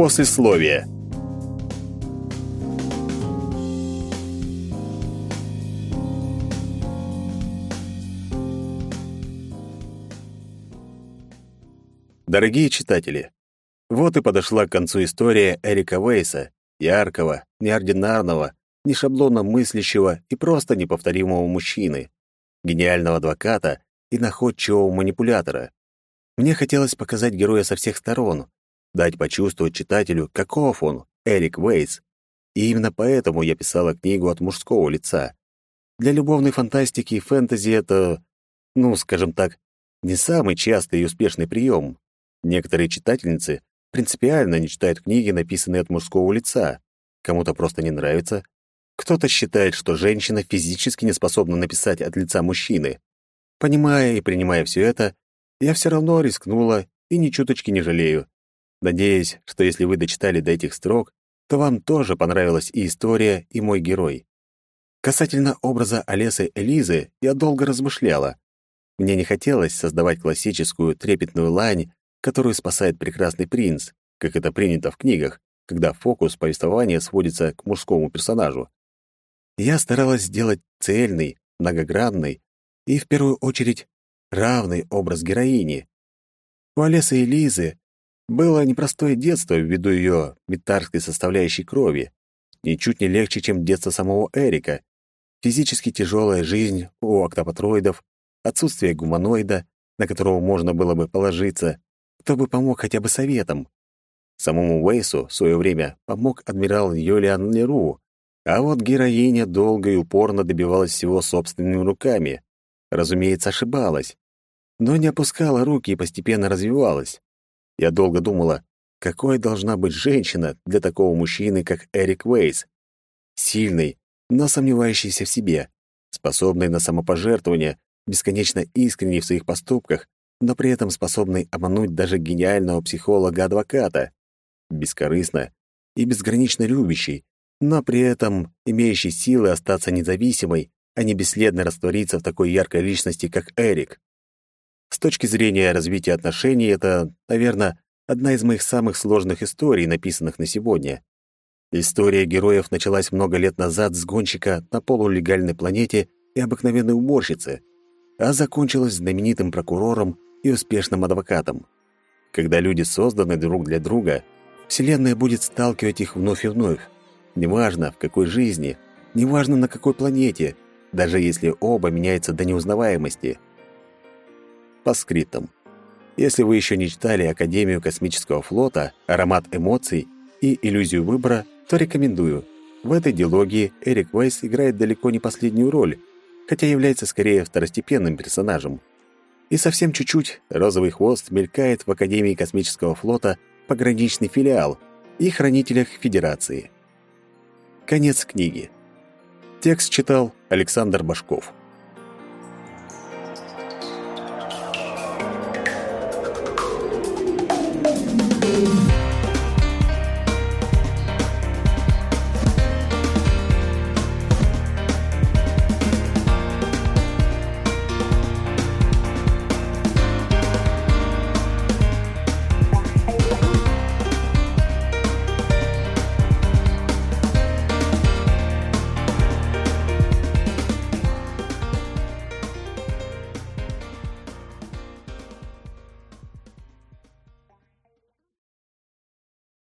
Послесловие. Дорогие читатели, вот и подошла к концу история Эрика Вейса, яркого, неординарного, не шаблонно мыслящего и просто неповторимого мужчины, гениального адвоката и находчивого манипулятора. Мне хотелось показать героя со всех сторон, дать почувствовать читателю, каков он, Эрик Вейс. И именно поэтому я писала книгу от мужского лица. Для любовной фантастики и фэнтези это, ну, скажем так, не самый частый и успешный прием. Некоторые читательницы принципиально не читают книги, написанные от мужского лица. Кому-то просто не нравится. Кто-то считает, что женщина физически не способна написать от лица мужчины. Понимая и принимая все это, я все равно рискнула и ни чуточки не жалею. Надеюсь, что если вы дочитали до этих строк, то вам тоже понравилась и история, и мой герой. Касательно образа Олесы Элизы я долго размышляла. Мне не хотелось создавать классическую трепетную лань, которую спасает прекрасный принц, как это принято в книгах, когда фокус повествования сводится к мужскому персонажу. Я старалась сделать цельный, многогранный и, в первую очередь, равный образ героини. У Олесы и Лизы было непростое детство ввиду ее метарской составляющей крови, ничуть не легче, чем детство самого Эрика, физически тяжелая жизнь у октопатроидов, отсутствие гуманоида, на которого можно было бы положиться, кто бы помог хотя бы советом. Самому Уэйсу в свое время помог адмирал Юлиан Леру, а вот героиня долго и упорно добивалась всего собственными руками. Разумеется, ошибалась, но не опускала руки и постепенно развивалась. Я долго думала, какой должна быть женщина для такого мужчины, как Эрик Уэйс. Сильный, но сомневающийся в себе, способный на самопожертвование, бесконечно искренний в своих поступках, но при этом способный обмануть даже гениального психолога-адвоката, бескорыстно и безгранично любящий, но при этом имеющий силы остаться независимой, а не бесследно раствориться в такой яркой личности, как Эрик. С точки зрения развития отношений, это, наверное, одна из моих самых сложных историй, написанных на сегодня. История героев началась много лет назад с гонщика на полулегальной планете и обыкновенной уборщицы, а закончилась знаменитым прокурором и успешным адвокатом. Когда люди созданы друг для друга, Вселенная будет сталкивать их вновь и вновь. Неважно, в какой жизни, неважно, на какой планете, даже если оба меняются до неузнаваемости. По скриптам. Если вы еще не читали Академию космического флота, Аромат эмоций и Иллюзию выбора, то рекомендую. В этой диалогии Эрик Вайс играет далеко не последнюю роль, хотя является скорее второстепенным персонажем. И совсем чуть-чуть розовый хвост мелькает в Академии космического флота пограничный филиал и хранителях Федерации. Конец книги. Текст читал Александр Башков.